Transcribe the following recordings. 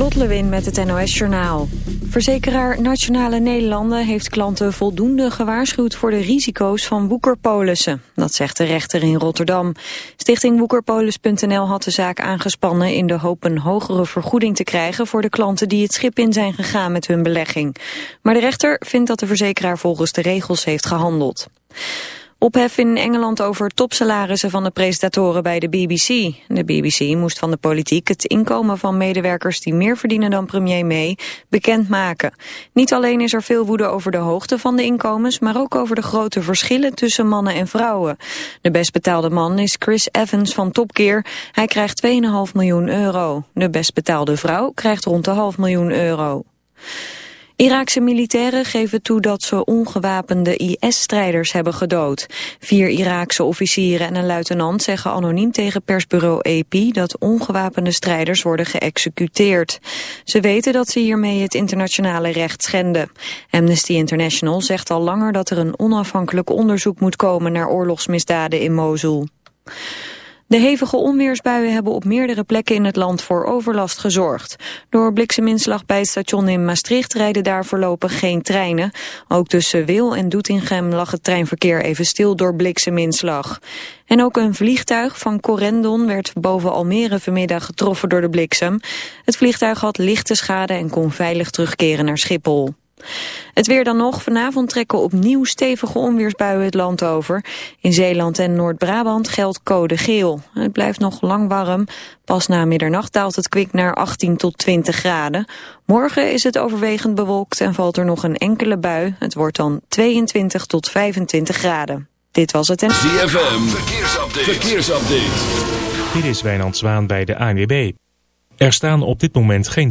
Lot Lewin met het NOS Journaal. Verzekeraar Nationale Nederlanden heeft klanten voldoende gewaarschuwd voor de risico's van woekerpolissen. Dat zegt de rechter in Rotterdam. Stichting Woekerpolis.nl had de zaak aangespannen in de hoop een hogere vergoeding te krijgen voor de klanten die het schip in zijn gegaan met hun belegging. Maar de rechter vindt dat de verzekeraar volgens de regels heeft gehandeld. Ophef in Engeland over topsalarissen van de presentatoren bij de BBC. De BBC moest van de politiek het inkomen van medewerkers die meer verdienen dan premier May bekendmaken. Niet alleen is er veel woede over de hoogte van de inkomens, maar ook over de grote verschillen tussen mannen en vrouwen. De best betaalde man is Chris Evans van Top Gear. Hij krijgt 2,5 miljoen euro. De best betaalde vrouw krijgt rond de half miljoen euro. Iraakse militairen geven toe dat ze ongewapende IS-strijders hebben gedood. Vier Iraakse officieren en een luitenant zeggen anoniem tegen persbureau AP dat ongewapende strijders worden geëxecuteerd. Ze weten dat ze hiermee het internationale recht schenden. Amnesty International zegt al langer dat er een onafhankelijk onderzoek moet komen naar oorlogsmisdaden in Mosul. De hevige onweersbuien hebben op meerdere plekken in het land voor overlast gezorgd. Door blikseminslag bij het station in Maastricht rijden daar voorlopig geen treinen. Ook tussen Wil en Doetinchem lag het treinverkeer even stil door blikseminslag. En ook een vliegtuig van Corendon werd boven Almere vanmiddag getroffen door de bliksem. Het vliegtuig had lichte schade en kon veilig terugkeren naar Schiphol. Het weer dan nog. Vanavond trekken opnieuw stevige onweersbuien het land over. In Zeeland en Noord-Brabant geldt code geel. Het blijft nog lang warm. Pas na middernacht daalt het kwik naar 18 tot 20 graden. Morgen is het overwegend bewolkt en valt er nog een enkele bui. Het wordt dan 22 tot 25 graden. Dit was het en... ZFM, verkeersupdate. verkeersupdate. Dit is Wijnand Zwaan bij de ANWB. Er staan op dit moment geen...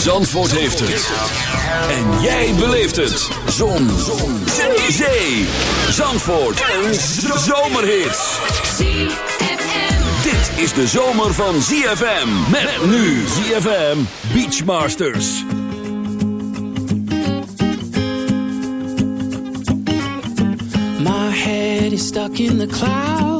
Zandvoort heeft het. En jij beleeft het. Zon. Zon. Zee. Zandvoort. Een zomerhit. Dit is de zomer van ZFM. Met nu ZFM Beachmasters. My head is stuck in the clouds.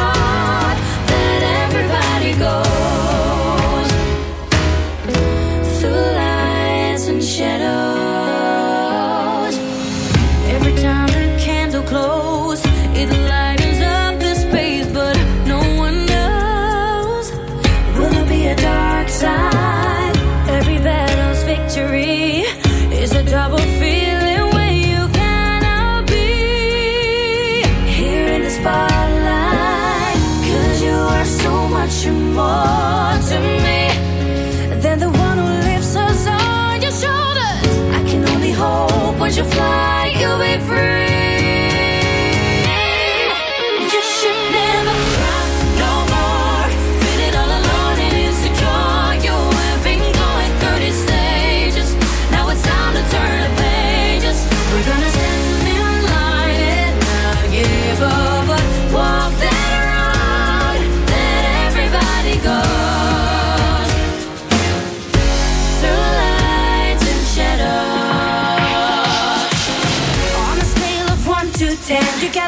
fly.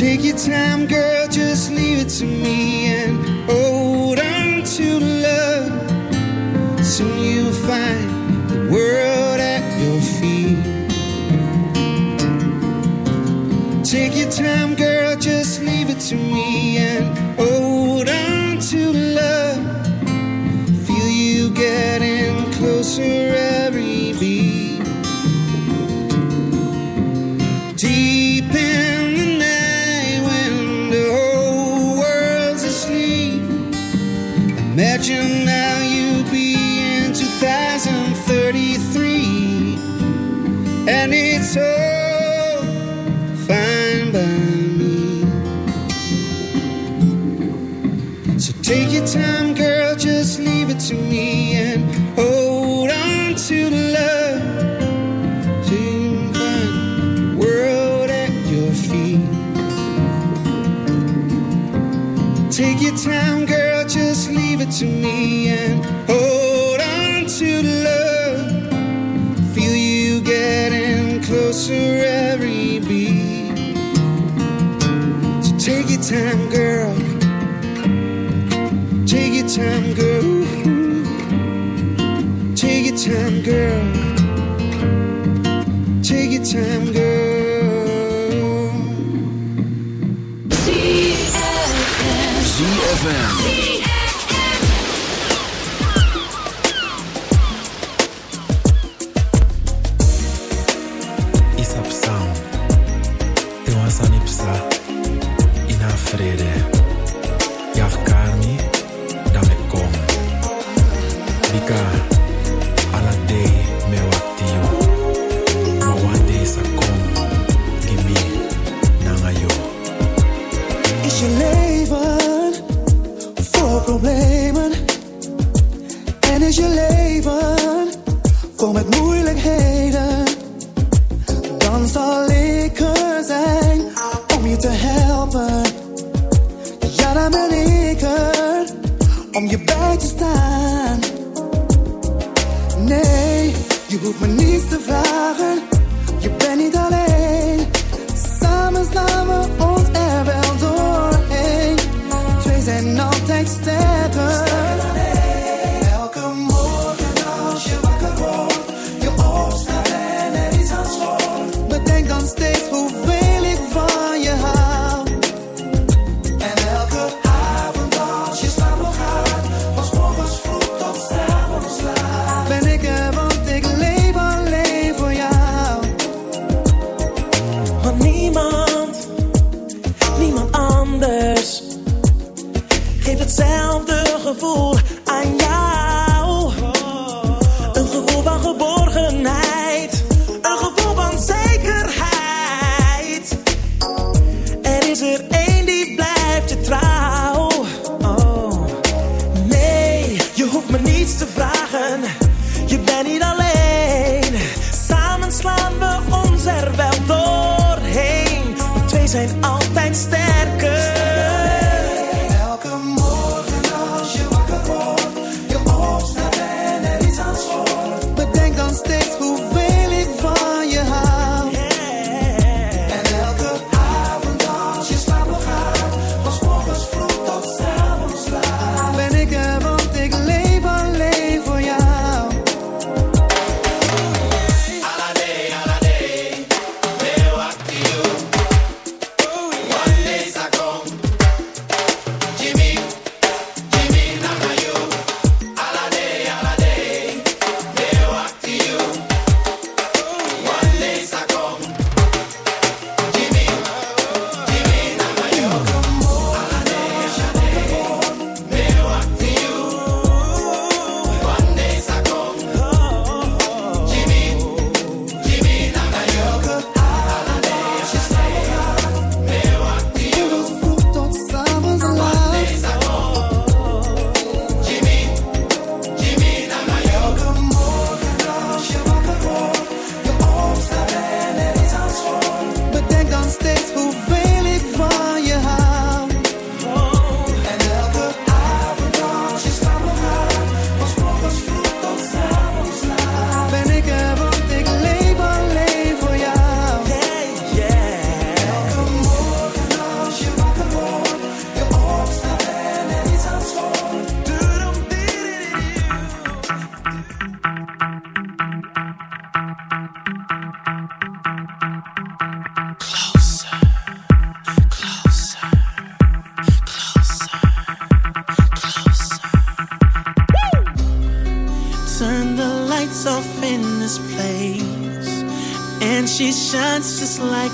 Take your time, girl, just leave it to me and hold on to love. Soon you'll find the world at your feet. Take your time, girl, just leave it to me. God.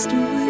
passed away.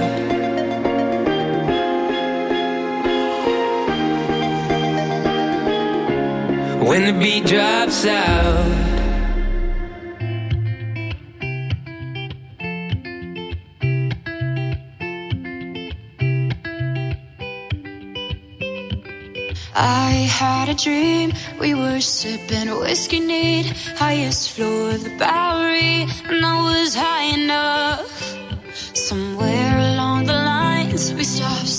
when the beat drops out. I had a dream, we were sipping whiskey neat, highest floor of the Bowery, and I was high enough. Somewhere along the lines, we stopped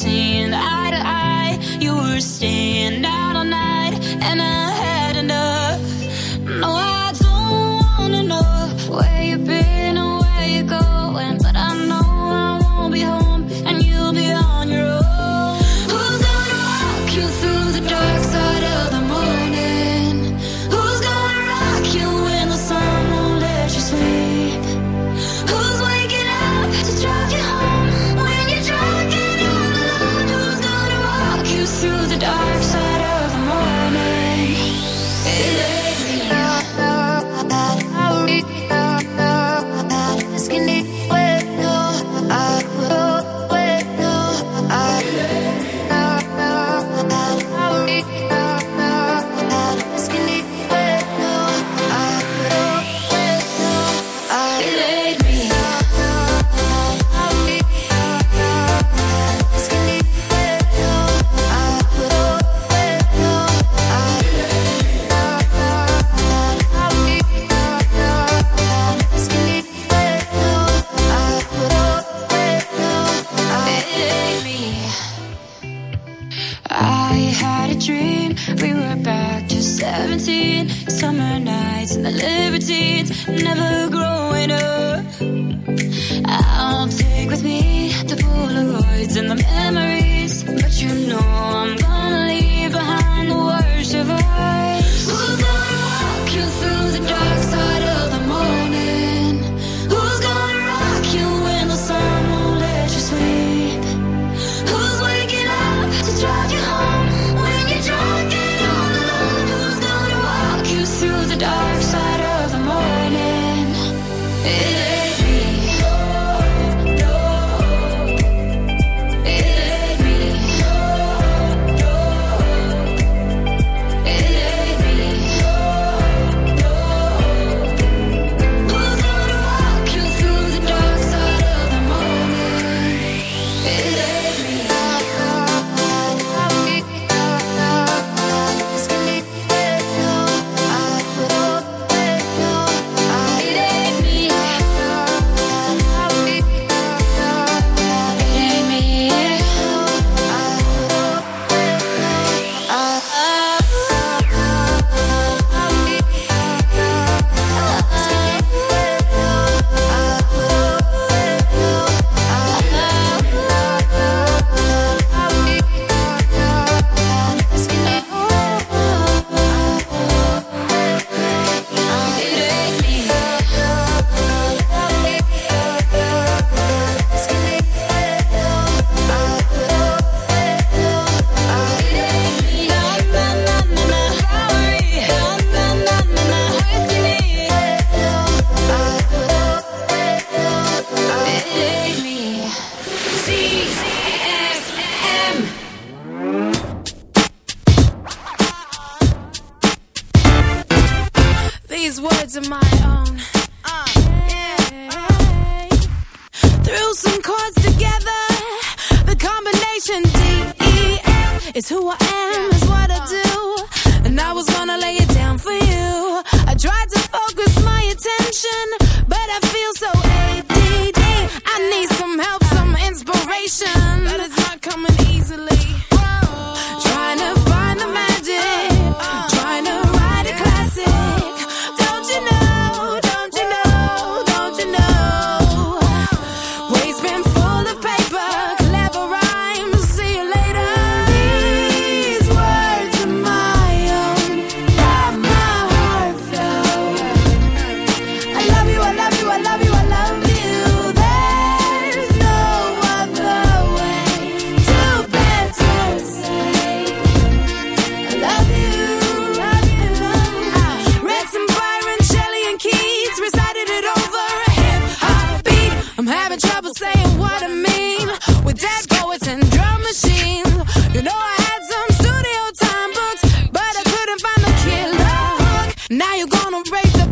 Now you're gonna raise the